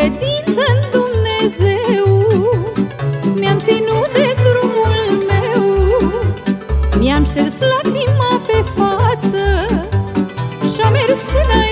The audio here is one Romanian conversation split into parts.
Credință în Dumnezeu. Mi-am ținut de drumul meu Mi-am șters lacrima pe față Și-am mers înainte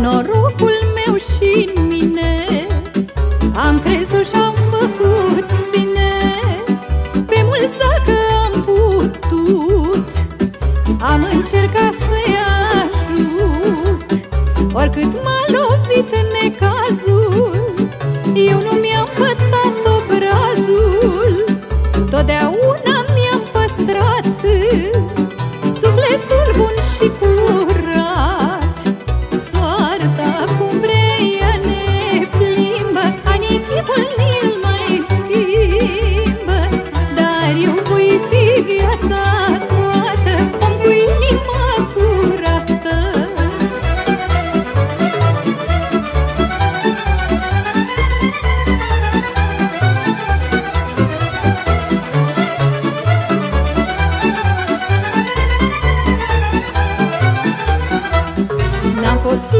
norocul meu și în mine. Am crezut și-am făcut bine. Pe mulți dacă am putut Am încercat să-i ajut. Oricât m-a lovit necazul Eu nu mi-am pătat obrazul. Totdeauna mi-am păstrat Sufletul bun și curat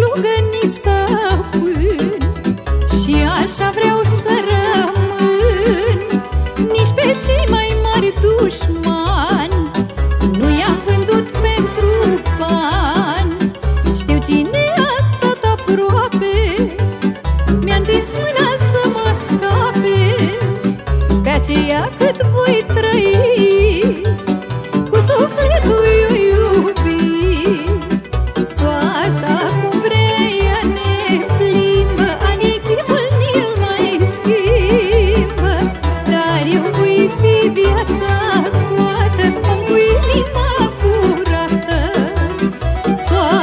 lungă ni stăpân Și așa vreau să rămân. Nici pe cei mai mari dușmani Nu i-am vândut pentru bani. Știu cine a stat aproape Mi-a întins mâna să mă scape. Pe aceea cât voi trăi îmi fi viața toată, îmi inima curată. Soare